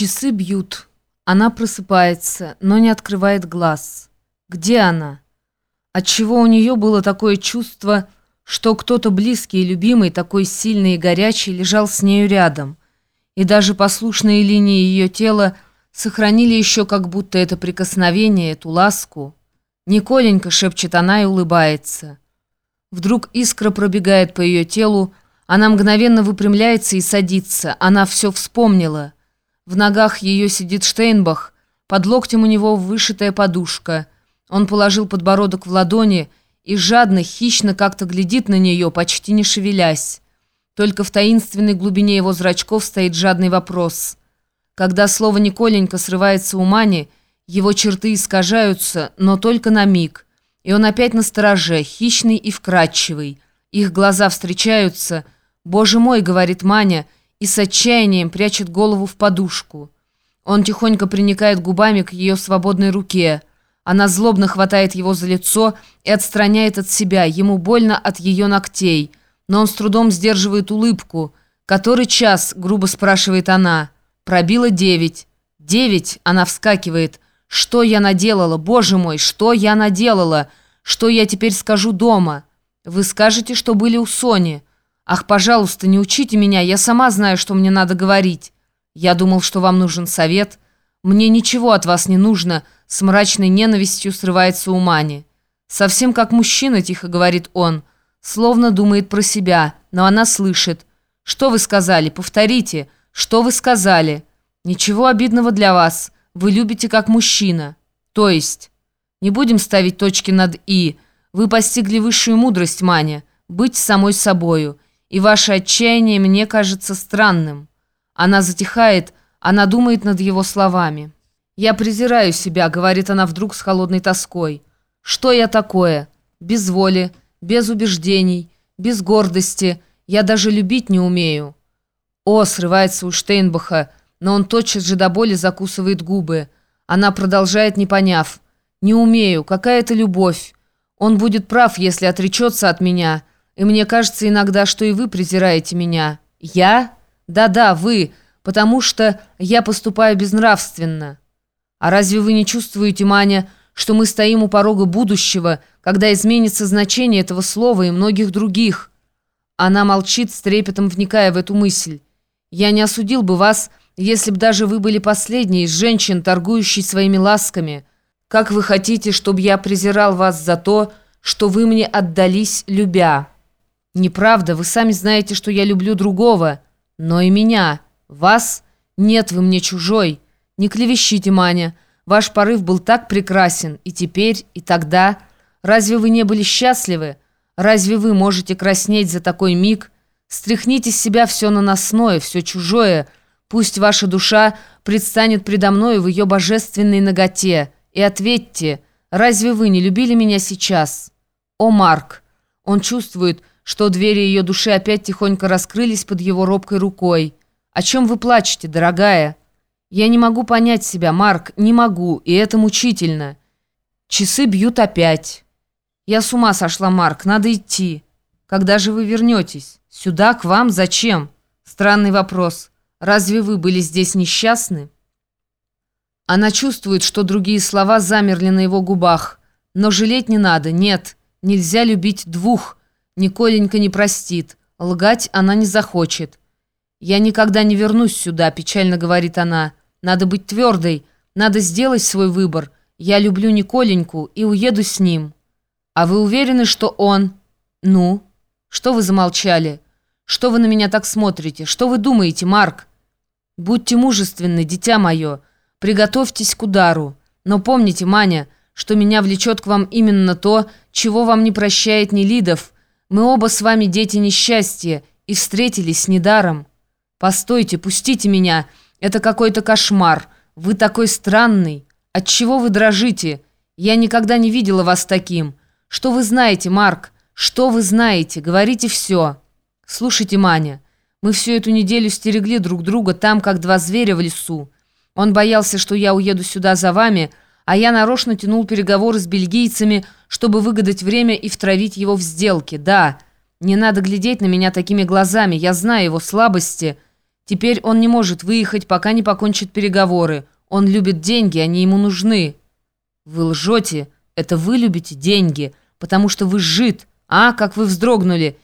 Часы бьют. Она просыпается, но не открывает глаз. Где она? Отчего у нее было такое чувство, что кто-то близкий и любимый, такой сильный и горячий, лежал с нею рядом. И даже послушные линии ее тела сохранили еще как будто это прикосновение, эту ласку. «Николенька», — шепчет она и улыбается. Вдруг искра пробегает по ее телу, она мгновенно выпрямляется и садится. Она все вспомнила. В ногах ее сидит Штейнбах, под локтем у него вышитая подушка. Он положил подбородок в ладони и жадно, хищно как-то глядит на нее, почти не шевелясь. Только в таинственной глубине его зрачков стоит жадный вопрос. Когда слово «Николенька» срывается у Мани, его черты искажаются, но только на миг. И он опять на стороже, хищный и вкрадчивый. Их глаза встречаются. «Боже мой», — говорит Маня, — и с отчаянием прячет голову в подушку. Он тихонько приникает губами к ее свободной руке. Она злобно хватает его за лицо и отстраняет от себя. Ему больно от ее ногтей. Но он с трудом сдерживает улыбку. «Который час?» — грубо спрашивает она. «Пробило девять». «Девять?» — она вскакивает. «Что я наделала? Боже мой, что я наделала? Что я теперь скажу дома?» «Вы скажете, что были у Сони». «Ах, пожалуйста, не учите меня, я сама знаю, что мне надо говорить. Я думал, что вам нужен совет. Мне ничего от вас не нужно», — с мрачной ненавистью срывается у Мани. «Совсем как мужчина», — тихо говорит он, словно думает про себя, но она слышит. «Что вы сказали? Повторите. Что вы сказали?» «Ничего обидного для вас. Вы любите как мужчина. То есть...» «Не будем ставить точки над «и». Вы постигли высшую мудрость, Маня. Быть самой собою» и ваше отчаяние мне кажется странным. Она затихает, она думает над его словами. «Я презираю себя», — говорит она вдруг с холодной тоской. «Что я такое? Без воли, без убеждений, без гордости. Я даже любить не умею». «О!» — срывается у Штейнбаха, но он тотчас же до боли закусывает губы. Она продолжает, не поняв. «Не умею. Какая это любовь? Он будет прав, если отречется от меня». И мне кажется иногда, что и вы презираете меня. Я? Да-да, вы, потому что я поступаю безнравственно. А разве вы не чувствуете, Маня, что мы стоим у порога будущего, когда изменится значение этого слова и многих других? Она молчит, с трепетом вникая в эту мысль. Я не осудил бы вас, если б даже вы были последней из женщин, торгующей своими ласками. Как вы хотите, чтобы я презирал вас за то, что вы мне отдались, любя?» «Неправда, вы сами знаете, что я люблю другого, но и меня. Вас? Нет, вы мне чужой. Не клевещите, Маня. Ваш порыв был так прекрасен, и теперь, и тогда. Разве вы не были счастливы? Разве вы можете краснеть за такой миг? Стряхните с себя все наносное, все чужое. Пусть ваша душа предстанет предо мною в ее божественной ноготе. И ответьте, разве вы не любили меня сейчас? О, Марк! Он чувствует, что двери ее души опять тихонько раскрылись под его робкой рукой. «О чем вы плачете, дорогая?» «Я не могу понять себя, Марк, не могу, и это мучительно. Часы бьют опять. Я с ума сошла, Марк, надо идти. Когда же вы вернетесь? Сюда, к вам, зачем?» Странный вопрос. Разве вы были здесь несчастны? Она чувствует, что другие слова замерли на его губах. Но жалеть не надо, нет, нельзя любить двух – Николенька не простит. Лгать она не захочет. «Я никогда не вернусь сюда», — печально говорит она. «Надо быть твердой. Надо сделать свой выбор. Я люблю Николеньку и уеду с ним». «А вы уверены, что он...» «Ну? Что вы замолчали? Что вы на меня так смотрите? Что вы думаете, Марк?» «Будьте мужественны, дитя мое. Приготовьтесь к удару. Но помните, Маня, что меня влечет к вам именно то, чего вам не прощает Нелидов, мы оба с вами дети несчастья и встретились недаром. Постойте, пустите меня. Это какой-то кошмар. Вы такой странный. Отчего вы дрожите? Я никогда не видела вас таким. Что вы знаете, Марк? Что вы знаете? Говорите все. Слушайте, Маня, мы всю эту неделю стерегли друг друга там, как два зверя в лесу. Он боялся, что я уеду сюда за вами, а я нарочно тянул переговоры с бельгийцами, чтобы выгадать время и втравить его в сделки. Да, не надо глядеть на меня такими глазами, я знаю его слабости». Теперь он не может выехать, пока не покончит переговоры. Он любит деньги, они ему нужны». «Вы лжете. Это вы любите деньги, потому что вы жид. А, как вы вздрогнули.